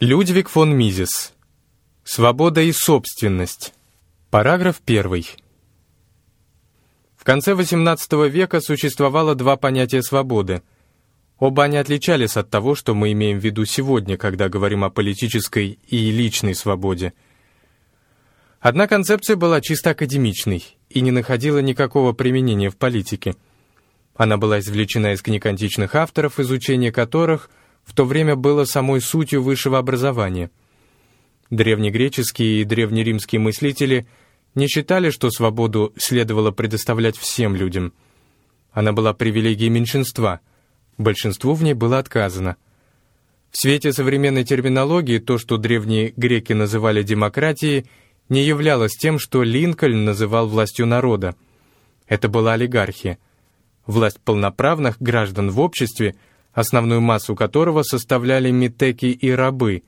Людвиг фон Мизес. Свобода и собственность. Параграф 1. В конце XVIII века существовало два понятия свободы. Оба они отличались от того, что мы имеем в виду сегодня, когда говорим о политической и личной свободе. Одна концепция была чисто академичной и не находила никакого применения в политике. Она была извлечена из книг античных авторов, изучение которых – в то время было самой сутью высшего образования. Древнегреческие и древнеримские мыслители не считали, что свободу следовало предоставлять всем людям. Она была привилегией меньшинства, большинству в ней было отказано. В свете современной терминологии то, что древние греки называли демократией, не являлось тем, что Линкольн называл властью народа. Это была олигархия. Власть полноправных граждан в обществе – основную массу которого составляли метеки и рабы.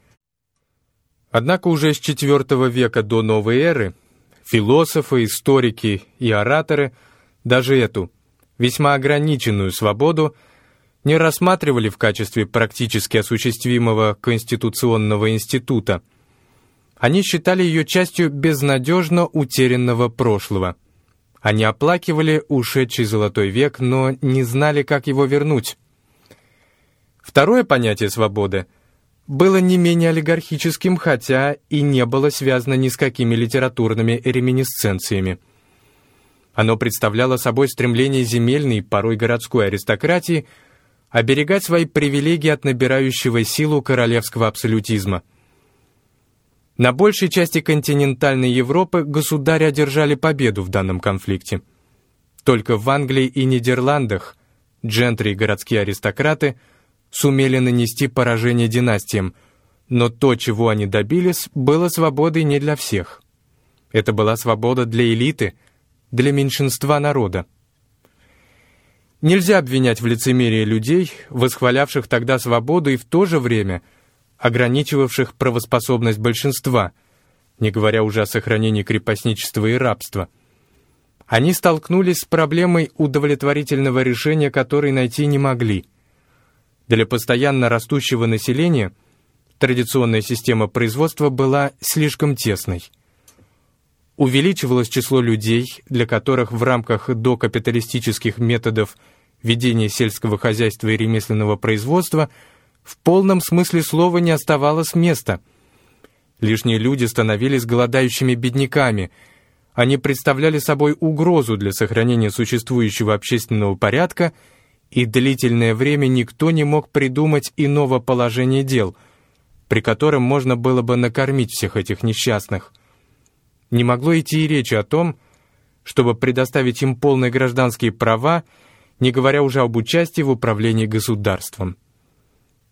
Однако уже с IV века до новой эры философы, историки и ораторы даже эту, весьма ограниченную свободу, не рассматривали в качестве практически осуществимого конституционного института. Они считали ее частью безнадежно утерянного прошлого. Они оплакивали ушедший золотой век, но не знали, как его вернуть. Второе понятие свободы было не менее олигархическим, хотя и не было связано ни с какими литературными реминисценциями. Оно представляло собой стремление земельной, порой городской аристократии оберегать свои привилегии от набирающего силу королевского абсолютизма. На большей части континентальной Европы государи одержали победу в данном конфликте. Только в Англии и Нидерландах джентри и городские аристократы – сумели нанести поражение династиям, но то, чего они добились, было свободой не для всех. Это была свобода для элиты, для меньшинства народа. Нельзя обвинять в лицемерии людей, восхвалявших тогда свободу и в то же время ограничивавших правоспособность большинства, не говоря уже о сохранении крепостничества и рабства. Они столкнулись с проблемой удовлетворительного решения, которой найти не могли – для постоянно растущего населения традиционная система производства была слишком тесной. Увеличивалось число людей, для которых в рамках докапиталистических методов ведения сельского хозяйства и ремесленного производства в полном смысле слова не оставалось места. Лишние люди становились голодающими бедняками. Они представляли собой угрозу для сохранения существующего общественного порядка – длительное время никто не мог придумать иного положения дел, при котором можно было бы накормить всех этих несчастных. Не могло идти и речи о том, чтобы предоставить им полные гражданские права, не говоря уже об участии в управлении государством.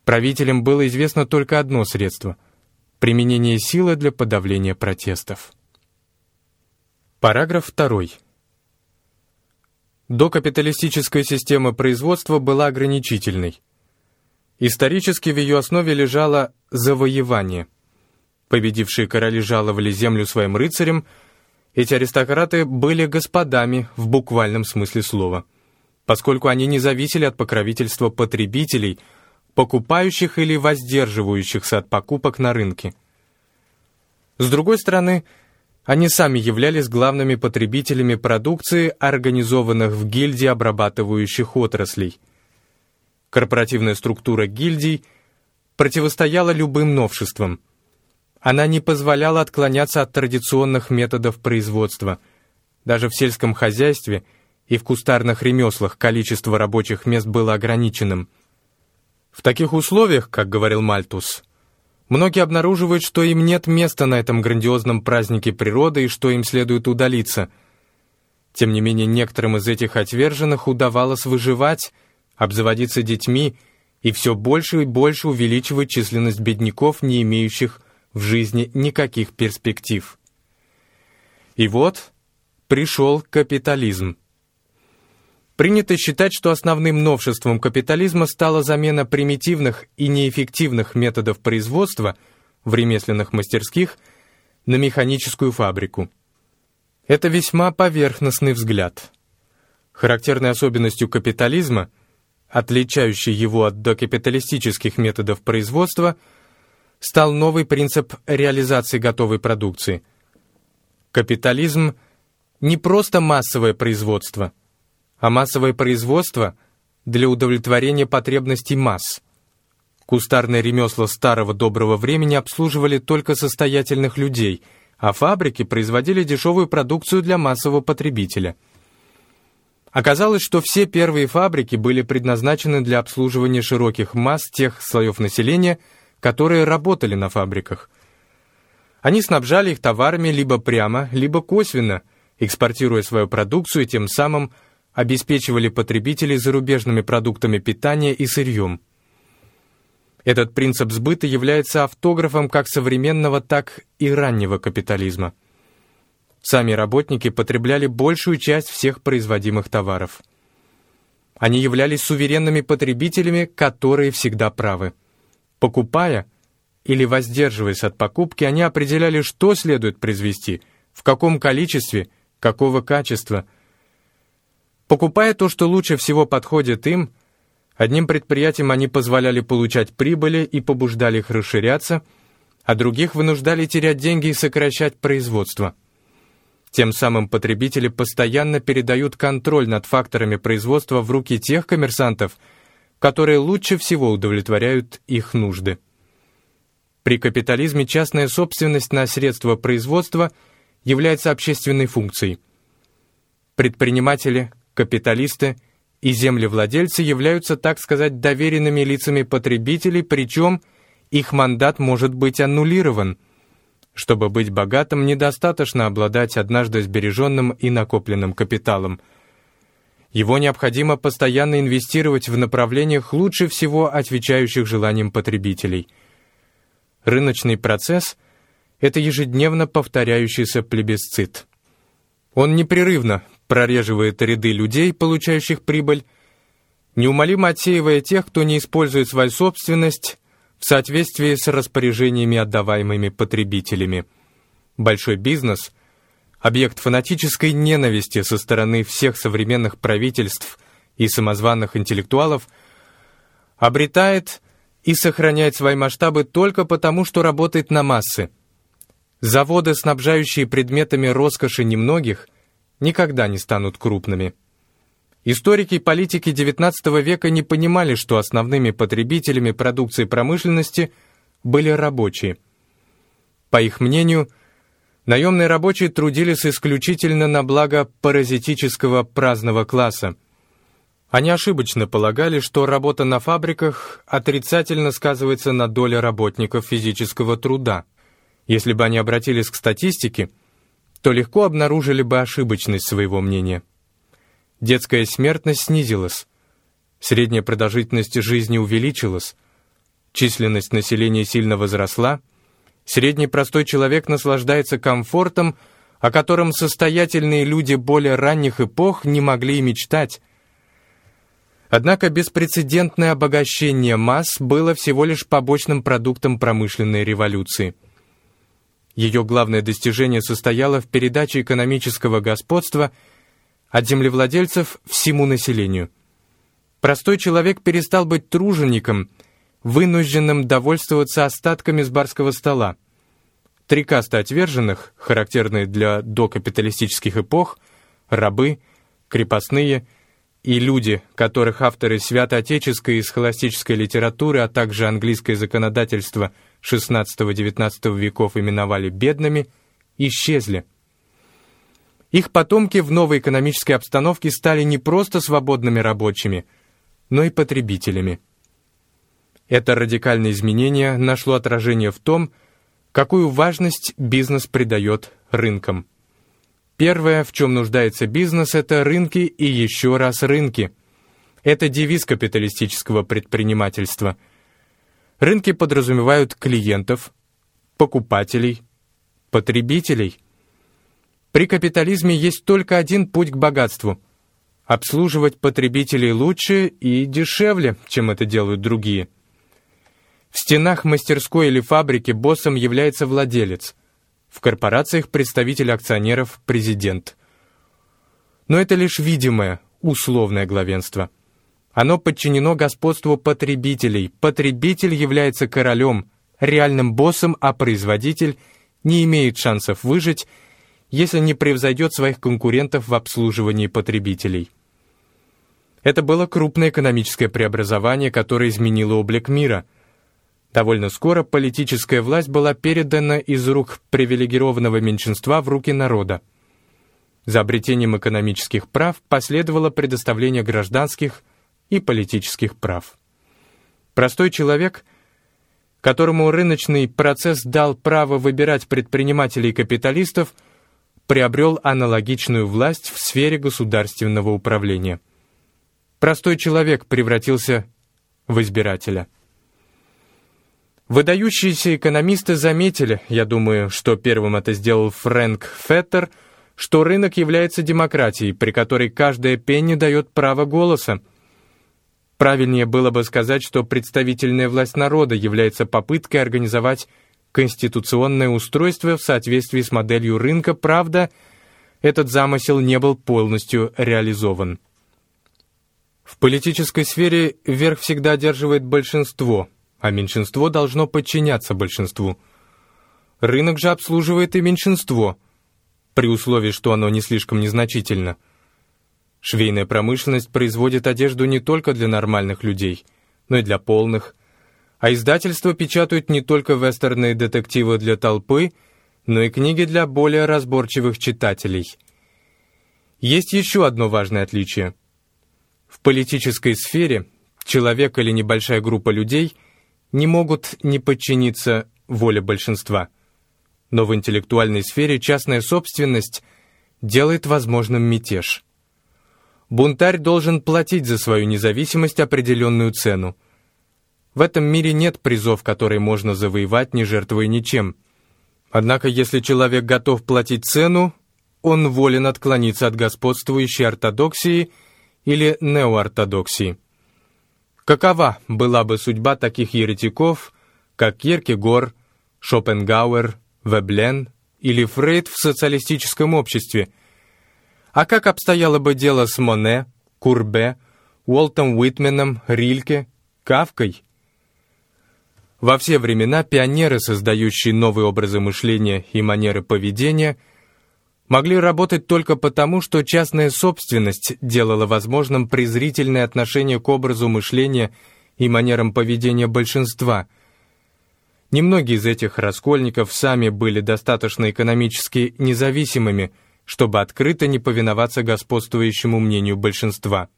Правителям было известно только одно средство — применение силы для подавления протестов. Параграф 2. Докапиталистическая система производства была ограничительной. Исторически в ее основе лежало завоевание. Победившие короли жаловали землю своим рыцарям, эти аристократы были господами в буквальном смысле слова, поскольку они не зависели от покровительства потребителей, покупающих или воздерживающихся от покупок на рынке. С другой стороны, они сами являлись главными потребителями продукции, организованных в гильдии обрабатывающих отраслей. Корпоративная структура гильдий противостояла любым новшествам. Она не позволяла отклоняться от традиционных методов производства. Даже в сельском хозяйстве и в кустарных ремеслах количество рабочих мест было ограниченным. В таких условиях, как говорил Мальтус, Многие обнаруживают, что им нет места на этом грандиозном празднике природы и что им следует удалиться. Тем не менее, некоторым из этих отверженных удавалось выживать, обзаводиться детьми и все больше и больше увеличивать численность бедняков, не имеющих в жизни никаких перспектив. И вот пришел капитализм. Принято считать, что основным новшеством капитализма стала замена примитивных и неэффективных методов производства в ремесленных мастерских на механическую фабрику. Это весьма поверхностный взгляд. Характерной особенностью капитализма, отличающей его от докапиталистических методов производства, стал новый принцип реализации готовой продукции. Капитализм не просто массовое производство, а массовое производство для удовлетворения потребностей масс. Кустарные ремесла старого доброго времени обслуживали только состоятельных людей, а фабрики производили дешевую продукцию для массового потребителя. Оказалось, что все первые фабрики были предназначены для обслуживания широких масс тех слоев населения, которые работали на фабриках. Они снабжали их товарами либо прямо, либо косвенно, экспортируя свою продукцию и тем самым обеспечивали потребителей зарубежными продуктами питания и сырьем. Этот принцип сбыта является автографом как современного, так и раннего капитализма. Сами работники потребляли большую часть всех производимых товаров. Они являлись суверенными потребителями, которые всегда правы. Покупая или воздерживаясь от покупки, они определяли, что следует произвести, в каком количестве, какого качества. Покупая то, что лучше всего подходит им, одним предприятиям они позволяли получать прибыли и побуждали их расширяться, а других вынуждали терять деньги и сокращать производство. Тем самым потребители постоянно передают контроль над факторами производства в руки тех коммерсантов, которые лучше всего удовлетворяют их нужды. При капитализме частная собственность на средства производства является общественной функцией. Предприниматели, капиталисты и землевладельцы являются, так сказать, доверенными лицами потребителей, причем их мандат может быть аннулирован. Чтобы быть богатым, недостаточно обладать однажды сбереженным и накопленным капиталом – его необходимо постоянно инвестировать в направлениях лучше всего отвечающих желаниям потребителей. Рыночный процесс — это ежедневно повторяющийся плебисцит. Он непрерывно прореживает ряды людей, получающих прибыль, неумолимо отсеивая тех, кто не использует свою собственность в соответствии с распоряжениями, отдаваемыми потребителями. Большой бизнес — объект фанатической ненависти со стороны всех современных правительств и самозванных интеллектуалов, обретает и сохраняет свои масштабы только потому, что работает на массы. Заводы, снабжающие предметами роскоши немногих, никогда не станут крупными. Историки и политики XIX века не понимали, что основными потребителями продукции промышленности были рабочие. По их мнению, Наемные рабочие трудились исключительно на благо паразитического праздного класса. Они ошибочно полагали, что работа на фабриках отрицательно сказывается на доле работников физического труда. Если бы они обратились к статистике, то легко обнаружили бы ошибочность своего мнения. Детская смертность снизилась, средняя продолжительность жизни увеличилась, численность населения сильно возросла – Средний простой человек наслаждается комфортом, о котором состоятельные люди более ранних эпох не могли и мечтать. Однако беспрецедентное обогащение масс было всего лишь побочным продуктом промышленной революции. Ее главное достижение состояло в передаче экономического господства от землевладельцев всему населению. Простой человек перестал быть тружеником – вынужденным довольствоваться остатками с барского стола. Три касты отверженных, характерные для докапиталистических эпох, рабы, крепостные и люди, которых авторы святоотеческой и схоластической литературы, а также английское законодательство XVI-XIX веков именовали бедными, исчезли. Их потомки в новой экономической обстановке стали не просто свободными рабочими, но и потребителями. Это радикальное изменение нашло отражение в том, какую важность бизнес придает рынкам. Первое, в чем нуждается бизнес, это рынки и еще раз рынки. Это девиз капиталистического предпринимательства. Рынки подразумевают клиентов, покупателей, потребителей. При капитализме есть только один путь к богатству – обслуживать потребителей лучше и дешевле, чем это делают другие – в стенах мастерской или фабрики боссом является владелец. В корпорациях представитель акционеров – президент. Но это лишь видимое, условное главенство. Оно подчинено господству потребителей. Потребитель является королем, реальным боссом, а производитель не имеет шансов выжить, если не превзойдет своих конкурентов в обслуживании потребителей. Это было крупное экономическое преобразование, которое изменило облик мира. Довольно скоро политическая власть была передана из рук привилегированного меньшинства в руки народа. За обретением экономических прав последовало предоставление гражданских и политических прав. Простой человек, которому рыночный процесс дал право выбирать предпринимателей и капиталистов, приобрел аналогичную власть в сфере государственного управления. Простой человек превратился в избирателя. Выдающиеся экономисты заметили, я думаю, что первым это сделал Фрэнк Феттер – что рынок является демократией, при которой каждая пенни дает право голоса. Правильнее было бы сказать, что представительная власть народа является попыткой организовать конституционное устройство в соответствии с моделью рынка, правда, этот замысел не был полностью реализован. В политической сфере верх всегда одерживает большинство, а меньшинство должно подчиняться большинству. Рынок же обслуживает и меньшинство – при условии, что оно не слишком незначительно. Швейная промышленность производит одежду не только для нормальных людей, но и для полных, а издательства печатают не только вестерные детективы для толпы, но и книги для более разборчивых читателей. Есть еще одно важное отличие. В политической сфере человек или небольшая группа людей не могут не подчиниться воле большинства – но в интеллектуальной сфере частная собственность делает возможным мятеж. Бунтарь должен платить за свою независимость определенную цену. В этом мире нет призов, которые можно завоевать, не жертвуя ничем. Однако, если человек готов платить цену, он волен отклониться от господствующей ортодоксии или неоортодоксии. Какова была бы судьба таких еретиков, как Киркегор, Шопенгауэр, Веблен или Фрейд в социалистическом обществе. А как обстояло бы дело с Моне, Курбе, Уолтом Уитменом, Рильке, Кавкой? Во все времена пионеры, создающие новые образы мышления и манеры поведения, могли работать только потому, что частная собственность делала возможным презрительное отношение к образу мышления и манерам поведения большинства – Немногие из этих раскольников сами были достаточно экономически независимыми, чтобы открыто не повиноваться господствующему мнению большинства.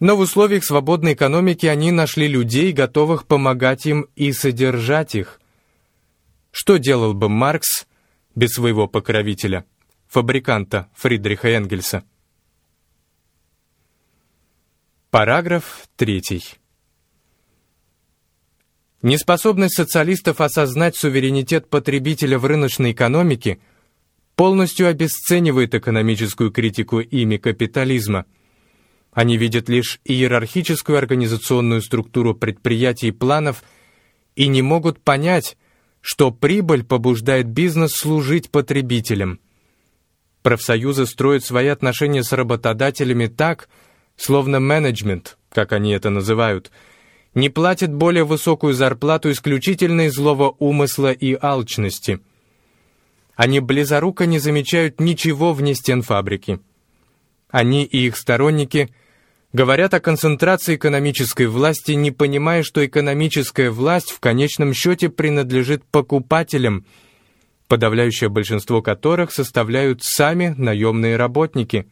Но в условиях свободной экономики они нашли людей, готовых помогать им и содержать их. Что делал бы Маркс без своего покровителя, фабриканта Фридриха Энгельса? Параграф третий. Неспособность социалистов осознать суверенитет потребителя в рыночной экономике полностью обесценивает экономическую критику ими капитализма. Они видят лишь иерархическую организационную структуру предприятий и планов и не могут понять, что прибыль побуждает бизнес служить потребителям. Профсоюзы строят свои отношения с работодателями так, словно менеджмент, как они это называют – не платят более высокую зарплату исключительно из злого умысла и алчности. Они близоруко не замечают ничего вне стен фабрики. Они и их сторонники говорят о концентрации экономической власти, не понимая, что экономическая власть в конечном счете принадлежит покупателям, подавляющее большинство которых составляют сами наемные работники.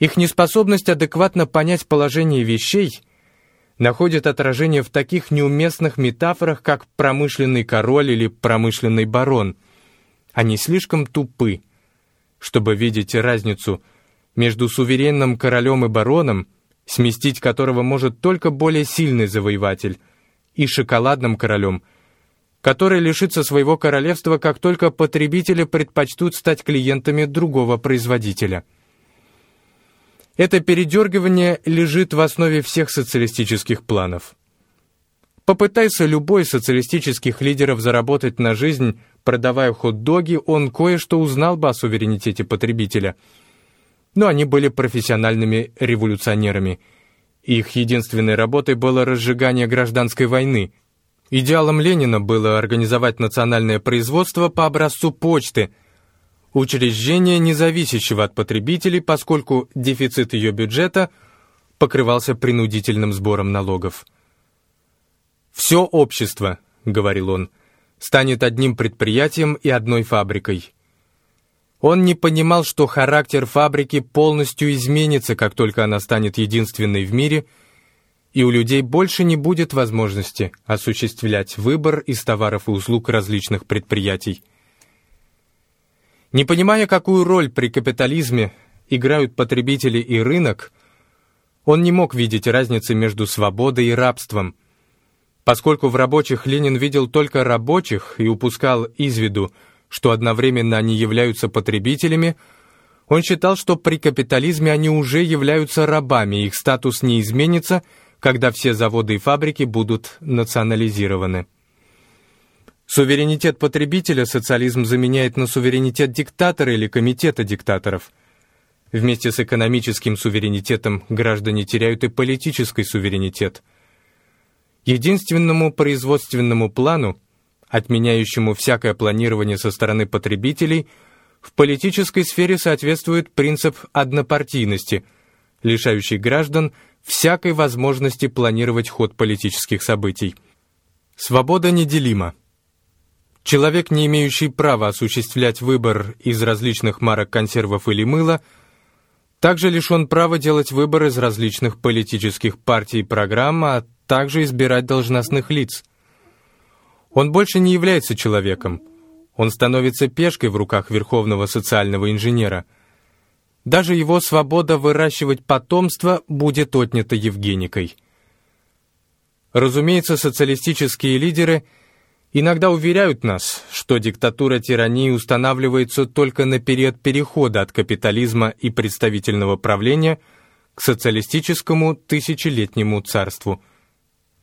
Их неспособность адекватно понять положение вещей – находит отражение в таких неуместных метафорах, как промышленный король или промышленный барон. Они слишком тупы, чтобы видеть разницу между суверенным королем и бароном, сместить которого может только более сильный завоеватель, и шоколадным королем, который лишится своего королевства, как только потребители предпочтут стать клиентами другого производителя. Это передергивание лежит в основе всех социалистических планов. Попытайся любой из социалистических лидеров заработать на жизнь, продавая хот-доги, он кое-что узнал бы о суверенитете потребителя. Но они были профессиональными революционерами. Их единственной работой было разжигание гражданской войны. Идеалом Ленина было организовать национальное производство по образцу почты, учреждение, независящего от потребителей, поскольку дефицит ее бюджета покрывался принудительным сбором налогов. «Все общество», — говорил он, — «станет одним предприятием и одной фабрикой». Он не понимал, что характер фабрики полностью изменится, как только она станет единственной в мире, и у людей больше не будет возможности осуществлять выбор из товаров и услуг различных предприятий. Не понимая, какую роль при капитализме играют потребители и рынок, он не мог видеть разницы между свободой и рабством. Поскольку в рабочих Ленин видел только рабочих и упускал из виду, что одновременно они являются потребителями, он считал, что при капитализме они уже являются рабами, их статус не изменится, когда все заводы и фабрики будут национализированы. Суверенитет потребителя социализм заменяет на суверенитет диктатора или комитета диктаторов. Вместе с экономическим суверенитетом граждане теряют и политический суверенитет. Единственному производственному плану, отменяющему всякое планирование со стороны потребителей, в политической сфере соответствует принцип однопартийности, лишающий граждан всякой возможности планировать ход политических событий. Свобода неделима. Человек, не имеющий права осуществлять выбор из различных марок консервов или мыла, также лишен права делать выбор из различных политических партий и программ, а также избирать должностных лиц. Он больше не является человеком. Он становится пешкой в руках верховного социального инженера. Даже его свобода выращивать потомство будет отнята Евгеникой. Разумеется, социалистические лидеры – иногда уверяют нас, что диктатура тирании устанавливается только на период перехода от капитализма и представительного правления к социалистическому тысячелетнему царству,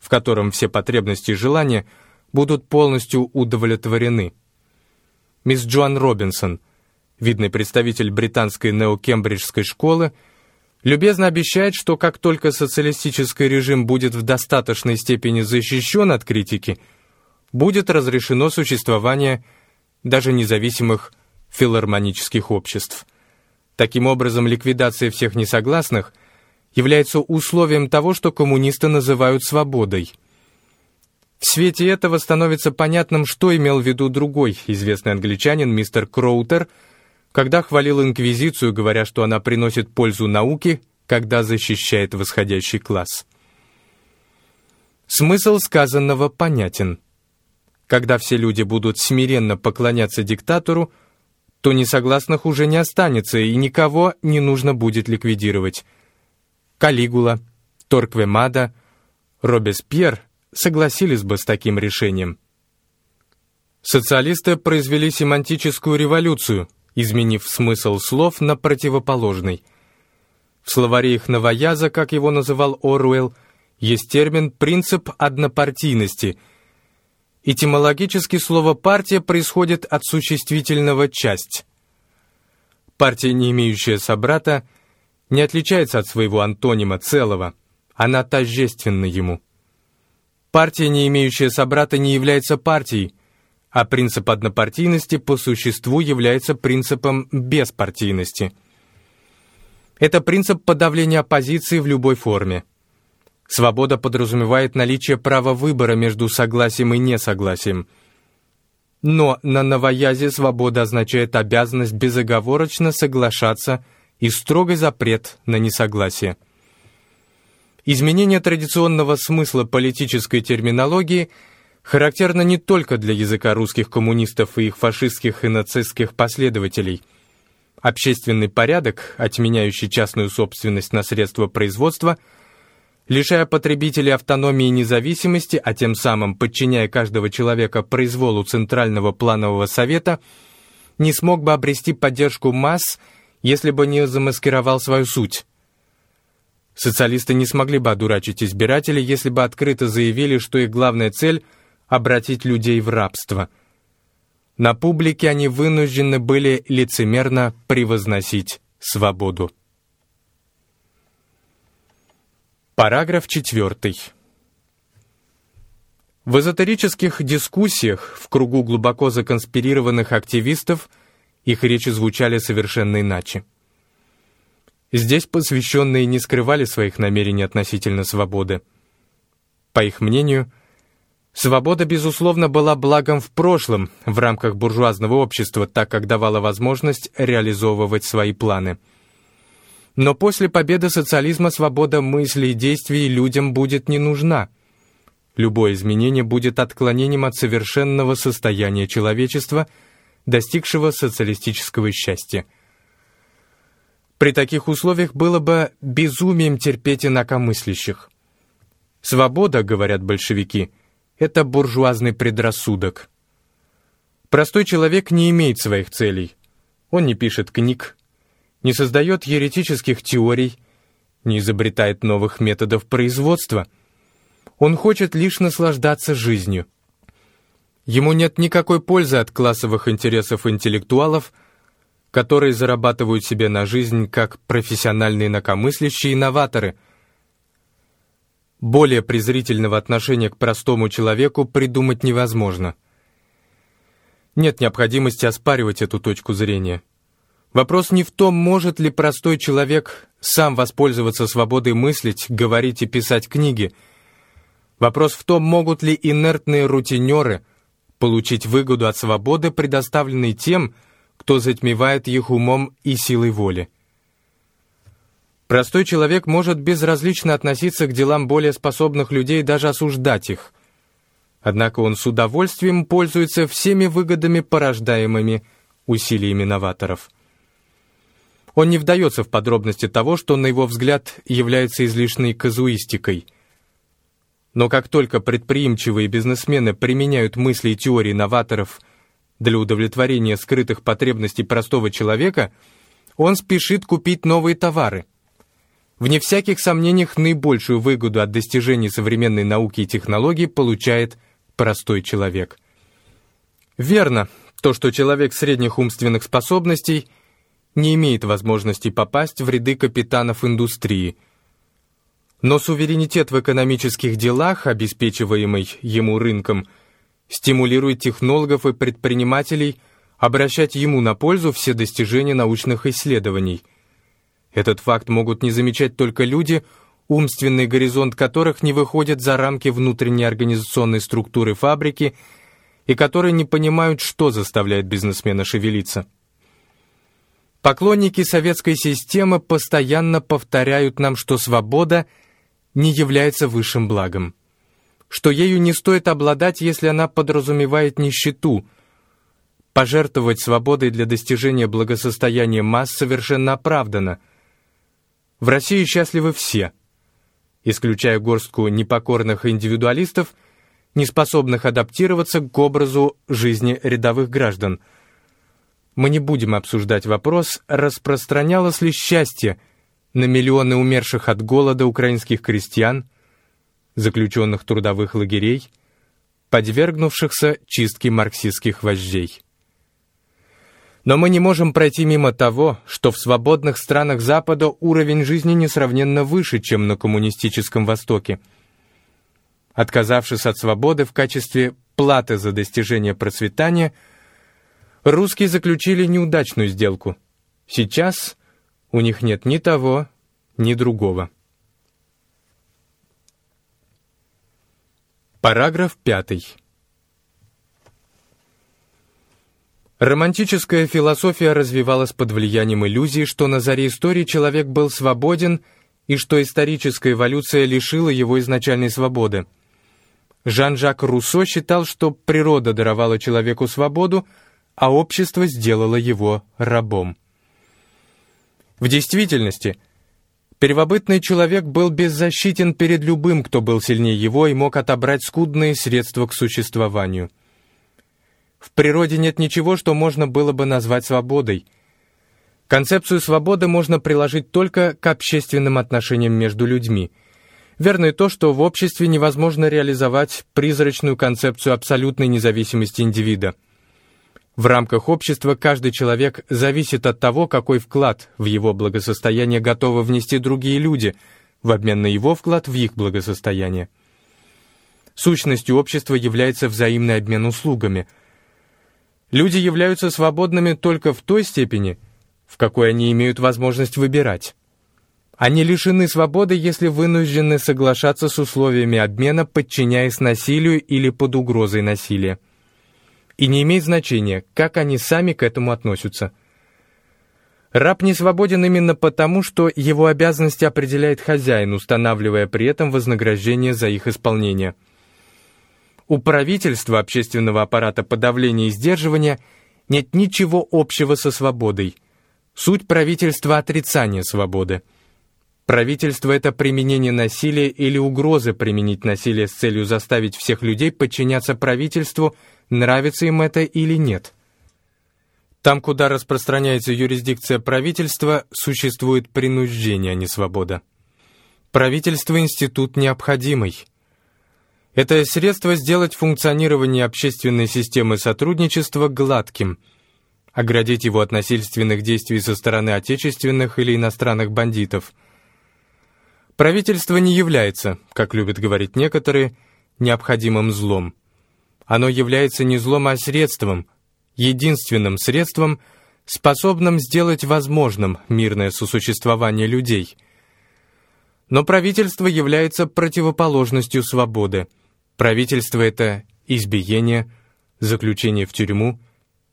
в котором все потребности и желания будут полностью удовлетворены. Мисс Джоан Робинсон, видный представитель британской неокембриджской школы, любезно обещает, что как только социалистический режим будет в достаточной степени защищен от критики – будет разрешено существование даже независимых филармонических обществ. Таким образом, ликвидация всех несогласных является условием того, что коммунисты называют свободой. В свете этого становится понятным, что имел в виду другой известный англичанин мистер Кроутер, когда хвалил инквизицию, говоря, что она приносит пользу науке, когда защищает восходящий класс. Смысл сказанного понятен – когда все люди будут смиренно поклоняться диктатору, то несогласных уже не останется, и никого не нужно будет ликвидировать. Калигула, Торквемада, Робеспьер согласились бы с таким решением. Социалисты произвели семантическую революцию, изменив смысл слов на противоположный. В словаре их новояза, как его называл Оруэлл, есть термин «принцип однопартийности», Этимологически слово «партия» происходит от существительного «часть». Партия, не имеющая собрата, не отличается от своего антонима целого, она тождественна ему. Партия, не имеющая собрата, не является партией, а принцип однопартийности по существу является принципом беспартийности. Это принцип подавления оппозиции в любой форме. Свобода подразумевает наличие права выбора между согласием и несогласием. Но на новоязе свобода означает обязанность безоговорочно соглашаться и строгий запрет на несогласие. Изменение традиционного смысла политической терминологии характерно не только для языка русских коммунистов и их фашистских и нацистских последователей. Общественный порядок, отменяющий частную собственность на средства производства – лишая потребителей автономии и независимости, а тем самым подчиняя каждого человека произволу Центрального планового совета, не смог бы обрести поддержку масс, если бы не замаскировал свою суть. Социалисты не смогли бы одурачить избирателей, если бы открыто заявили, что их главная цель — обратить людей в рабство. На публике они вынуждены были лицемерно превозносить свободу. Параграф 4. В эзотерических дискуссиях в кругу глубоко законспирированных активистов их речи звучали совершенно иначе. Здесь посвященные не скрывали своих намерений относительно свободы. По их мнению, свобода, безусловно, была благом в прошлом в рамках буржуазного общества, так как давала возможность реализовывать свои планы. Но после победы социализма свобода мыслей и действий людям будет не нужна. Любое изменение будет отклонением от совершенного состояния человечества, достигшего социалистического счастья – при таких условиях было бы безумием терпеть инакомыслящих. Свобода, говорят большевики, это буржуазный предрассудок. Простой человек не имеет своих целей. Он не пишет книг, не создает еретических теорий, не изобретает новых методов производства. Он хочет лишь наслаждаться жизнью. Ему нет никакой пользы от классовых интересов интеллектуалов – которые зарабатывают себе на жизнь как профессиональные инакомыслящие инноваторы. Более презрительного отношения к простому человеку придумать невозможно. Нет необходимости оспаривать эту точку зрения. Вопрос не в том, может ли простой человек сам воспользоваться свободой мыслить, говорить и писать книги. Вопрос в том, могут ли инертные рутинеры получить выгоду от свободы, предоставленной тем, кто затмевает их умом и силой воли. Простой человек может безразлично относиться к делам более способных людей, даже осуждать их. Однако он с удовольствием пользуется всеми выгодами, порождаемыми усилиями новаторов. Он не вдается в подробности того, что, на его взгляд, является излишней казуистикой. Но как только предприимчивые бизнесмены применяют мысли и теории новаторов – для удовлетворения скрытых потребностей простого человека, он спешит купить новые товары. Вне всяких сомнений наибольшую выгоду от достижений современной науки и технологий получает простой человек. Верно, то, что человек средних умственных способностей не имеет возможности попасть в ряды капитанов индустрии. Но суверенитет в экономических делах, обеспечиваемый ему рынком – стимулирует технологов и предпринимателей обращать ему на пользу все достижения научных исследований. Этот факт могут не замечать только люди, умственный горизонт которых не выходит за рамки внутренней организационной структуры фабрики и которые не понимают, что заставляет бизнесмена шевелиться. Поклонники советской системы постоянно повторяют нам, что свобода не является высшим благом что ею не стоит обладать, если она подразумевает нищету. Пожертвовать свободой для достижения благосостояния масс совершенно оправдано. В России счастливы все, исключая горстку непокорных индивидуалистов, не способных адаптироваться к образу жизни рядовых граждан. Мы не будем обсуждать вопрос, распространялось ли счастье на миллионы умерших от голода украинских крестьян, заключенных трудовых лагерей, подвергнувшихся чистке марксистских вождей. Но мы не можем пройти мимо того, что в свободных странах Запада уровень жизни несравненно выше, чем на коммунистическом Востоке. Отказавшись от свободы в качестве платы за достижение процветания, русские заключили неудачную сделку. Сейчас у них нет ни того, ни другого. Параграф 5. Романтическая философия развивалась под влиянием иллюзии, что на заре истории человек был свободен и что историческая эволюция лишила его изначальной свободы. Жан-Жак Руссо считал, что природа даровала человеку свободу, а общество сделало его рабом. В действительности – Первобытный человек был беззащитен перед любым, кто был сильнее его и мог отобрать скудные средства к существованию. В природе нет ничего, что можно было бы назвать свободой. Концепцию свободы можно приложить только к общественным отношениям между людьми. Верно и то, что в обществе невозможно реализовать призрачную концепцию абсолютной независимости индивида – в рамках общества каждый человек зависит от того, какой вклад в его благосостояние готовы внести другие люди в обмен на его вклад в их благосостояние. Сущностью общества является взаимный обмен услугами. Люди являются свободными только в той степени, в какой они имеют возможность выбирать. Они лишены свободы, если вынуждены соглашаться с условиями обмена, подчиняясь насилию или под угрозой насилия. И не имеет значения, как они сами к этому относятся. Раб не свободен именно потому, что его обязанности определяет хозяин, устанавливая при этом вознаграждение за их исполнение. У правительства общественного аппарата подавления и сдерживания нет ничего общего со свободой. Суть правительства – отрицание свободы. Правительство — это применение насилия или угроза применить насилие с целью заставить всех людей подчиняться правительству, нравится им это или нет. Там, куда распространяется юрисдикция правительства, существует принуждение, а не свобода. Правительство — институт необходимый. Это средство сделать функционирование общественной системы сотрудничества гладким, оградить его от насильственных действий со стороны отечественных или иностранных бандитов — Правительство не является, как любят говорить некоторые, необходимым злом. Оно является не злом, а средством, единственным средством, способным сделать возможным мирное сосуществование людей. Но правительство является противоположностью свободы. Правительство — это избиение, заключение в тюрьму,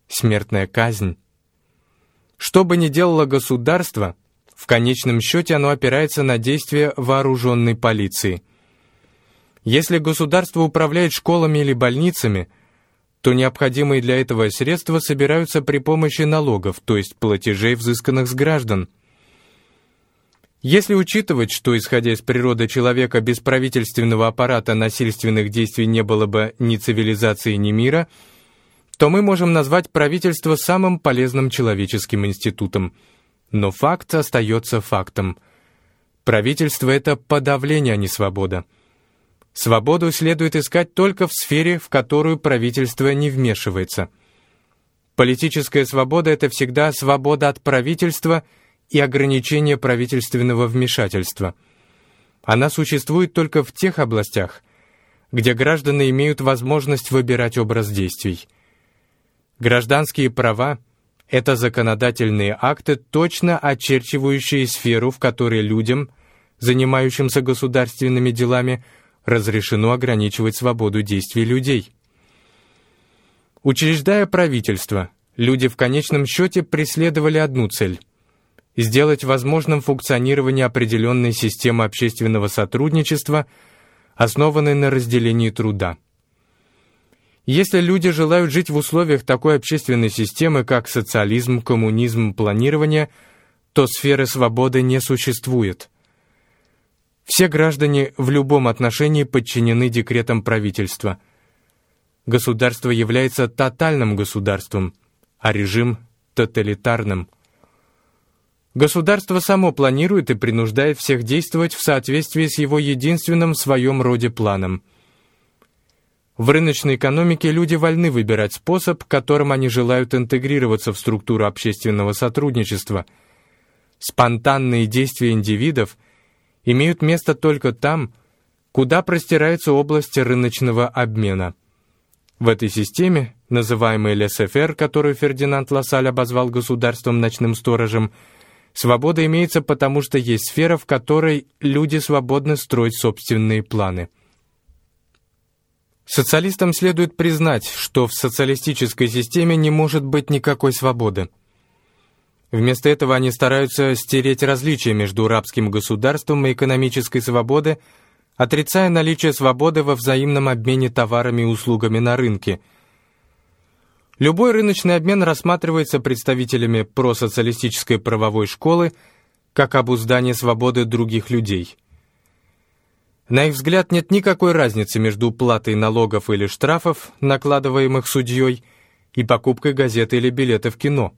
смертная казнь. Что бы ни делало государство — в конечном счете оно опирается на действия вооруженной полиции. Если государство управляет школами или больницами, то необходимые для этого средства собираются при помощи налогов, то есть платежей, взысканных с граждан. Если учитывать, что, исходя из природы человека, без правительственного аппарата насильственных действий не было бы ни цивилизации, ни мира, то мы можем назвать правительство самым полезным человеческим институтом – но факт остается фактом. Правительство — это подавление, а не свобода. Свободу следует искать только в сфере, в которую правительство не вмешивается. Политическая свобода — это всегда свобода от правительства и ограничение правительственного вмешательства. Она существует только в тех областях, где граждане имеют возможность выбирать образ действий. Гражданские права — это законодательные акты, точно очерчивающие сферу, в которой людям, занимающимся государственными делами, разрешено ограничивать свободу действий людей. Учреждая правительство, люди в конечном счете преследовали одну цель – сделать возможным функционирование определенной системы общественного сотрудничества, основанной на разделении труда. Если люди желают жить в условиях такой общественной системы, как социализм, коммунизм, планирование, то сферы свободы не существует. Все граждане в любом отношении подчинены декретам правительства. Государство является тотальным государством, а режим – тоталитарным. Государство само планирует и принуждает всех действовать в соответствии с его единственным в своем роде планом – в рыночной экономике люди вольны выбирать способ, которым они желают интегрироваться в структуру общественного сотрудничества. Спонтанные действия индивидов имеют место только там, куда простирается область рыночного обмена. В этой системе, называемой ЛСФР, которую Фердинанд Лассаль обозвал государством ночным сторожем, свобода имеется потому, что есть сфера, в которой люди свободны строить собственные планы – Социалистам следует признать, что в социалистической системе не может быть никакой свободы. Вместо этого они стараются стереть различия между рабским государством и экономической свободы, отрицая наличие свободы во взаимном обмене товарами и услугами на рынке. Любой рыночный обмен рассматривается представителями просоциалистической правовой школы как обуздание свободы других людей – на их взгляд нет никакой разницы между уплатой налогов или штрафов, накладываемых судьей, и покупкой газеты или билета в кино.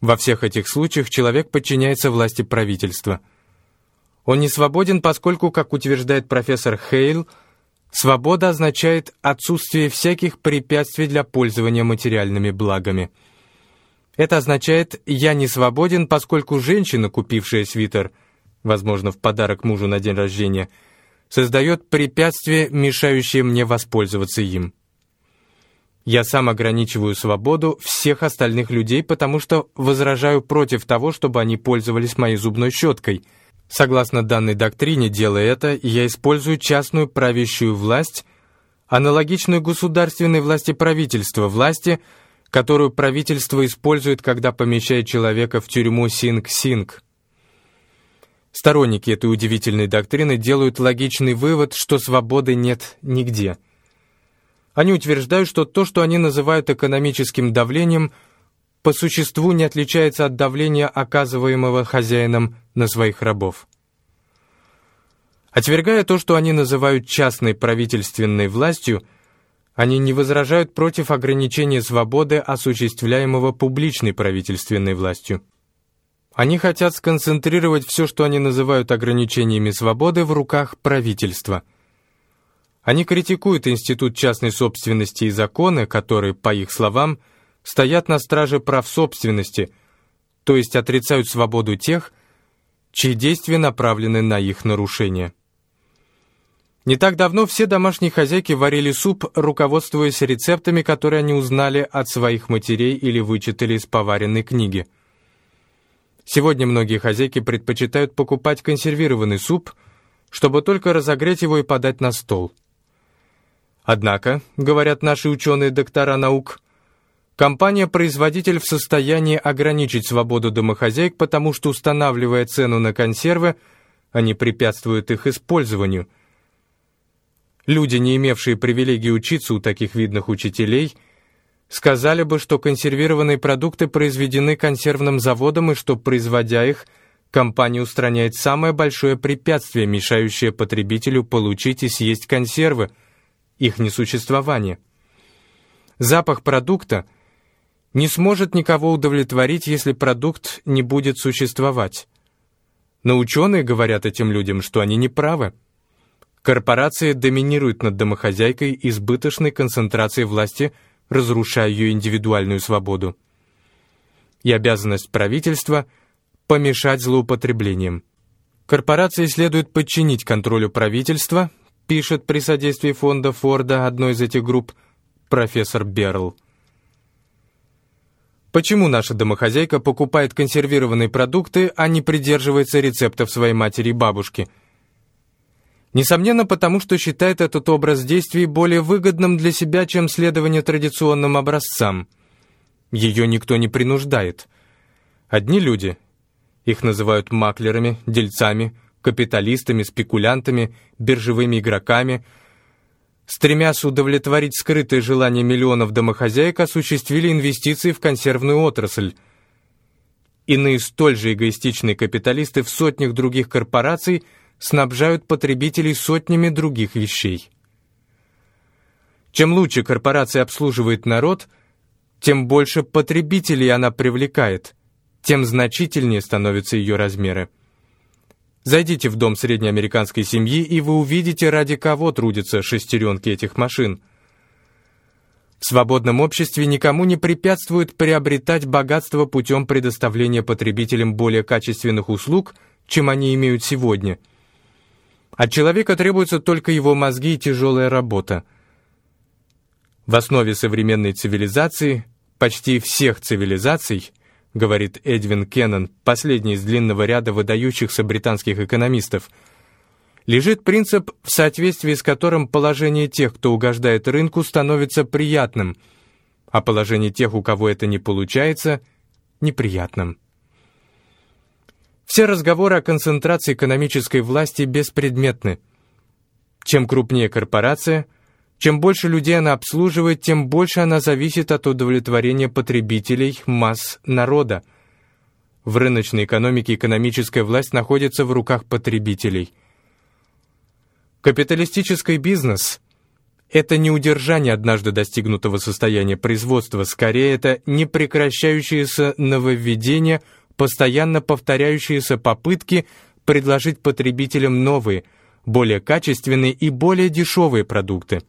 Во всех этих случаях человек подчиняется власти правительства. Он не свободен, поскольку, как утверждает профессор Хейл, свобода означает отсутствие всяких препятствий для пользования материальными благами. Это означает «я не свободен, поскольку женщина, купившая свитер – возможно, в подарок мужу на день рождения, создает препятствие, мешающее мне воспользоваться им. Я сам ограничиваю свободу всех остальных людей, потому что возражаю против того, чтобы они пользовались моей зубной щеткой. Согласно данной доктрине, делая это, я использую частную правящую власть, аналогичную государственной власти правительства, власти, которую правительство использует, когда помещает человека в тюрьму Синг-Синг. Сторонники этой удивительной доктрины делают логичный вывод, что свободы нет нигде. Они утверждают, что то, что они называют экономическим давлением, по существу не отличается от давления, оказываемого хозяином на своих рабов. Отвергая то, что они называют частной правительственной властью, они не возражают против ограничения свободы, осуществляемого публичной правительственной властью. Они хотят сконцентрировать все, что они называют ограничениями свободы, в руках правительства. Они критикуют институт частной собственности и законы, которые, по их словам, стоят на страже прав собственности, то есть отрицают свободу тех, чьи действия направлены на их нарушение. Не так давно все домашние хозяйки варили суп, руководствуясь рецептами, которые они узнали от своих матерей или вычитали из поваренной книги – Сегодня многие хозяйки предпочитают покупать консервированный суп, чтобы только разогреть его и подать на стол. Однако, говорят наши ученые-доктора наук, компания-производитель в состоянии ограничить свободу домохозяек, потому что, устанавливая цену на консервы, они препятствуют их использованию. Люди, не имевшие привилегии учиться у таких видных учителей – сказали бы, что консервированные продукты произведены консервным заводом и что, производя их, компания устраняет самое большое препятствие, мешающее потребителю получить и съесть консервы, их несуществование. Запах продукта не сможет никого удовлетворить, если продукт не будет существовать. Но ученые говорят этим людям, что они не правы. Корпорации доминируют над домохозяйкой избыточной концентрацией власти – разрушая ее индивидуальную свободу. И обязанность правительства – помешать злоупотреблениям. Корпорации следует подчинить контролю правительства, пишет при содействии фонда Форда одной из этих групп профессор Берл. Почему наша домохозяйка покупает консервированные продукты, а не придерживается рецептов своей матери и бабушки – Несомненно, потому что считает этот образ действий более выгодным для себя, чем следование традиционным образцам. Ее никто не принуждает. Одни люди, их называют маклерами, дельцами, капиталистами, спекулянтами, биржевыми игроками, стремясь удовлетворить скрытые желания миллионов домохозяек, осуществили инвестиции в консервную отрасль. Иные столь же эгоистичные капиталисты в сотнях других корпораций – снабжают потребителей сотнями других вещей. Чем лучше корпорация обслуживает народ, тем больше потребителей она привлекает, тем значительнее становятся ее размеры. Зайдите в дом среднеамериканской семьи, и вы увидите, ради кого трудятся шестеренки этих машин. В свободном обществе никому не препятствует приобретать богатство путем предоставления потребителям более качественных услуг, чем они имеют сегодня – от человека требуются только его мозги и тяжелая работа. В основе современной цивилизации, почти всех цивилизаций, говорит Эдвин Кеннон, последний из длинного ряда выдающихся британских экономистов, лежит принцип, в соответствии с которым положение тех, кто угождает рынку, становится приятным, а положение тех, у кого это не получается, неприятным. Все разговоры о концентрации экономической власти беспредметны. Чем крупнее корпорация, чем больше людей она обслуживает, тем больше она зависит от удовлетворения потребителей, масс народа. В рыночной экономике экономическая власть находится в руках потребителей. Капиталистический бизнес – это не удержание однажды достигнутого состояния производства, скорее это непрекращающееся нововведение – постоянно повторяющиеся попытки предложить потребителям новые, более качественные и более дешевые продукты.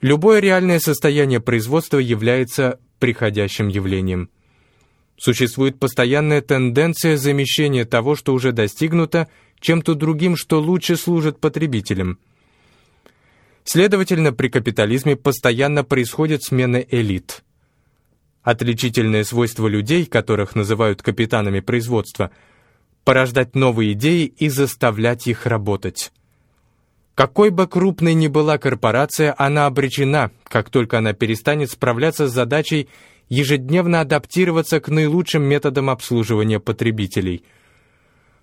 Любое реальное состояние производства является приходящим явлением. Существует постоянная тенденция замещения того, что уже достигнуто, чем-то другим, что лучше служит потребителям. Следовательно, при капитализме постоянно происходит смена элит. Отличительное свойство людей, которых называют капитанами производства – порождать новые идеи и заставлять их работать. Какой бы крупной ни была корпорация, она обречена, как только она перестанет справляться с задачей ежедневно адаптироваться к наилучшим методам обслуживания потребителей.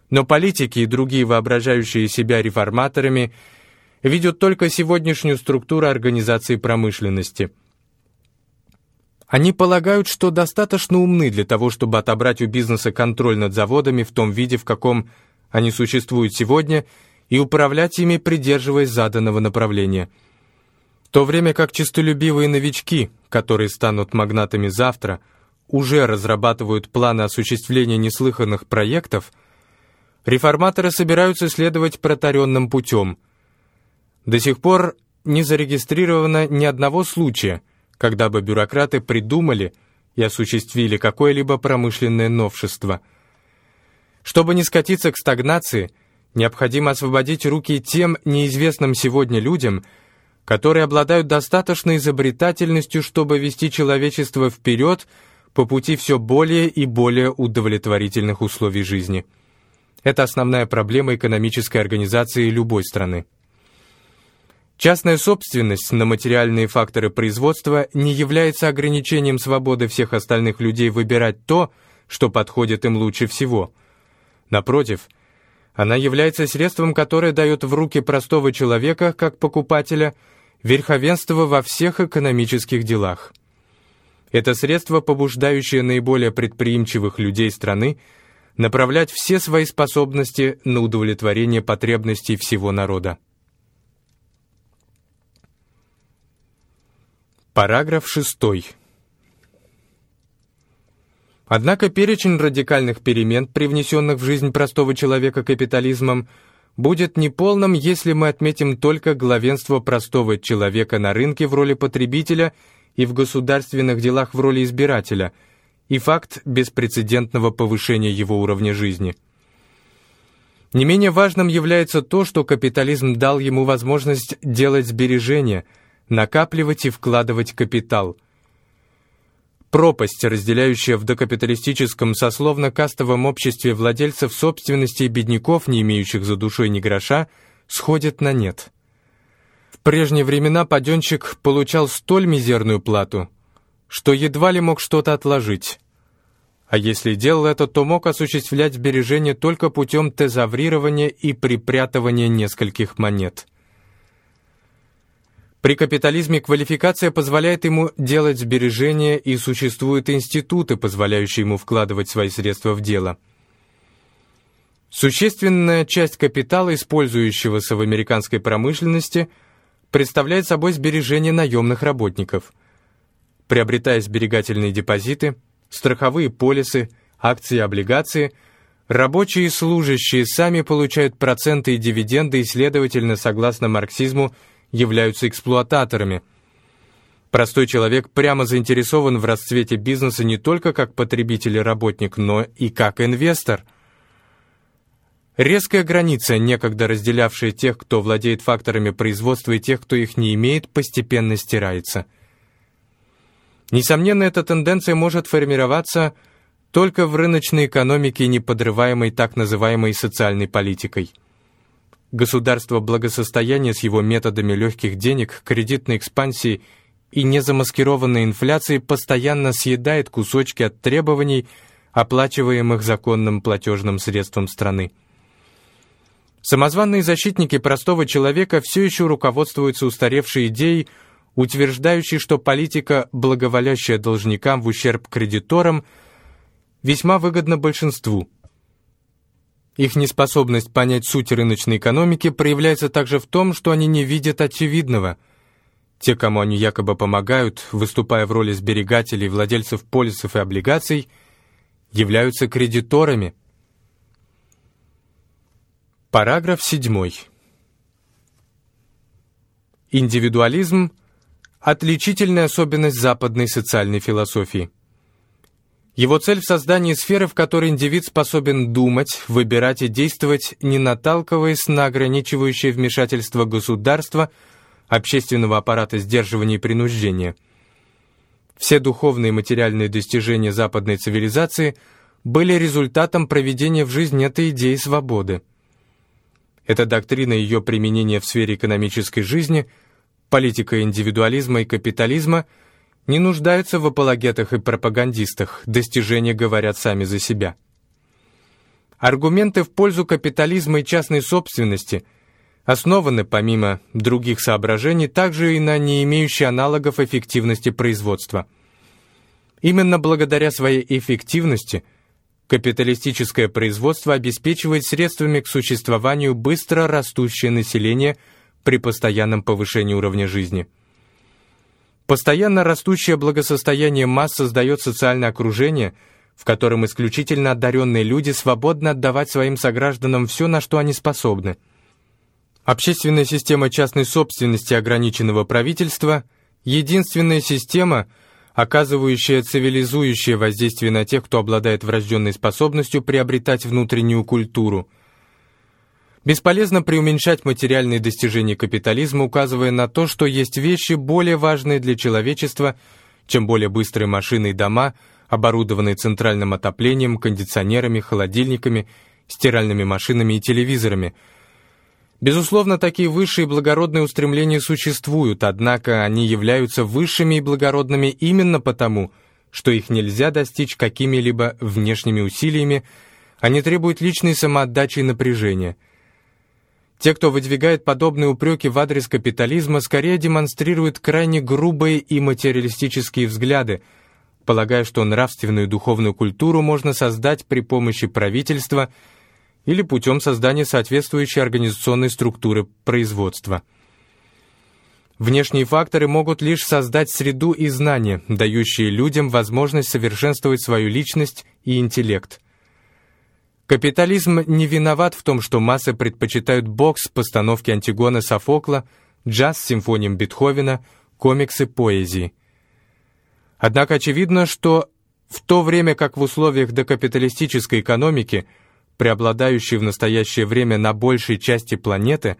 Но политики и другие воображающие себя реформаторами видят только сегодняшнюю структуру организации промышленности – они полагают, что достаточно умны для того, чтобы отобрать у бизнеса контроль над заводами в том виде, в каком они существуют сегодня, и управлять ими, придерживаясь заданного направления. В то время как честолюбивые новички, которые станут магнатами завтра, уже разрабатывают планы осуществления неслыханных проектов, реформаторы собираются следовать протаренным путем. До сих пор не зарегистрировано ни одного случая – когда бы бюрократы придумали и осуществили какое-либо промышленное новшество. Чтобы не скатиться к стагнации, необходимо освободить руки тем неизвестным сегодня людям, которые обладают достаточной изобретательностью, чтобы вести человечество вперед по пути все более и более удовлетворительных условий жизни. Это основная проблема экономической организации любой страны. Частная собственность на материальные факторы производства не является ограничением свободы всех остальных людей выбирать то, что подходит им лучше всего. Напротив, она является средством, которое дает в руки простого человека, как покупателя, верховенство во всех экономических делах. Это средство, побуждающее наиболее предприимчивых людей страны направлять все свои способности на удовлетворение потребностей всего народа. Параграф 6. Однако перечень радикальных перемен, привнесенных в жизнь простого человека капитализмом, будет неполным, если мы отметим только главенство простого человека на рынке в роли потребителя и в государственных делах в роли избирателя, и факт беспрецедентного повышения его уровня жизни. Не менее важным является то, что капитализм дал ему возможность делать сбережения – накапливать и вкладывать капитал. Пропасть, разделяющая в докапиталистическом сословно-кастовом обществе владельцев собственности и бедняков, не имеющих за душой ни гроша, сходит на нет. В прежние времена паденщик получал столь мизерную плату, что едва ли мог что-то отложить. А если делал это, то мог осуществлять сбережения только путем тезаврирования и припрятывания нескольких монет. При капитализме квалификация позволяет ему делать сбережения и существуют институты, позволяющие ему вкладывать свои средства в дело. Существенная часть капитала, использующегося в американской промышленности, представляет собой сбережения наемных работников. Приобретая сберегательные депозиты, страховые полисы, акции и облигации, рабочие и служащие сами получают проценты и дивиденды и, следовательно, согласно марксизму, являются эксплуататорами. Простой человек прямо заинтересован в расцвете бизнеса не только как потребитель и работник, но и как инвестор. Резкая граница, некогда разделявшая тех, кто владеет факторами производства и тех, кто их не имеет, постепенно стирается. Несомненно, эта тенденция может формироваться только в рыночной экономике, не подрываемой так называемой социальной политикой. Государство благосостояния с его методами легких денег, кредитной экспансии и незамаскированной инфляции постоянно съедает кусочки от требований, оплачиваемых законным платежным средством страны. Самозванные защитники простого человека все еще руководствуются устаревшей идеей, утверждающей, что политика, благоволящая должникам в ущерб кредиторам, весьма выгодна большинству – их неспособность понять суть рыночной экономики проявляется также в том, что они не видят очевидного. Те, кому они якобы помогают, выступая в роли сберегателей, владельцев полисов и облигаций, являются кредиторами. Параграф 7. Индивидуализм – отличительная особенность западной социальной философии. Его цель в создании сферы, в которой индивид способен думать, выбирать и действовать, не наталкиваясь на ограничивающее вмешательство государства, общественного аппарата сдерживания и принуждения. Все духовные и материальные достижения западной цивилизации были результатом проведения в жизнь этой идеи свободы. Эта доктрина и ее применение в сфере экономической жизни, политика индивидуализма и капитализма – не нуждаются в апологетах и пропагандистах, достижения говорят сами за себя. Аргументы в пользу капитализма и частной собственности основаны, помимо других соображений, также и на не имеющей аналогов эффективности производства. Именно благодаря своей эффективности капиталистическое производство обеспечивает средствами к существованию быстро растущее население при постоянном повышении уровня жизни – Постоянно растущее благосостояние масс создает социальное окружение, в котором исключительно одаренные люди свободно отдавать своим согражданам все, на что они способны. Общественная система частной собственности ограниченного правительства – единственная система, оказывающая цивилизующее воздействие на тех, кто обладает врожденной способностью приобретать внутреннюю культуру – Бесполезно преуменьшать материальные достижения капитализма, указывая на то, что есть вещи более важные для человечества, чем более быстрые машины и дома, оборудованные центральным отоплением, кондиционерами, холодильниками, стиральными машинами и телевизорами. Безусловно, такие высшие благородные устремления существуют, однако они являются высшими и благородными именно потому, что их нельзя достичь какими-либо внешними усилиями, они требуют личной самоотдачи и напряжения – те, кто выдвигает подобные упреки в адрес капитализма, скорее демонстрируют крайне грубые и материалистические взгляды, полагая, что нравственную и духовную культуру можно создать при помощи правительства или путем создания соответствующей организационной структуры производства. Внешние факторы могут лишь создать среду и знания, дающие людям возможность совершенствовать свою личность и интеллект – Капитализм не виноват в том, что массы предпочитают бокс, постановки Антигона Софокла, джаз с симфониям Бетховена, комиксы поэзии. Однако очевидно, что в то время как в условиях докапиталистической экономики, преобладающей в настоящее время на большей части планеты,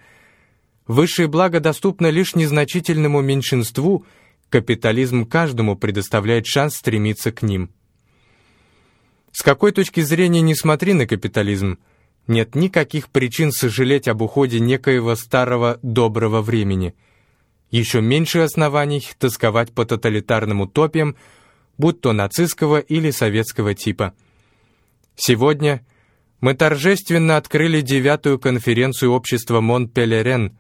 высшее благо доступно лишь незначительному меньшинству, капитализм каждому предоставляет шанс стремиться к ним. С какой точки зрения не смотри на капитализм, нет никаких причин сожалеть об уходе некоего старого доброго времени. Еще меньше оснований тосковать по тоталитарным утопиям, будь то нацистского или советского типа. Сегодня мы торжественно открыли девятую конференцию общества Монпелерен.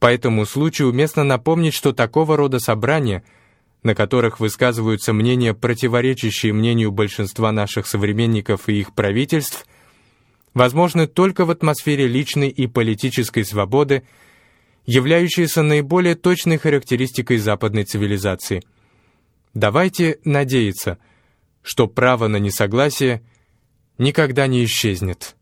По этому случаю уместно напомнить, что такого рода собрания – на которых высказываются мнения, противоречащие мнению большинства наших современников и их правительств, возможны только в атмосфере личной и политической свободы, являющейся наиболее точной характеристикой западной цивилизации. Давайте надеяться, что право на несогласие никогда не исчезнет.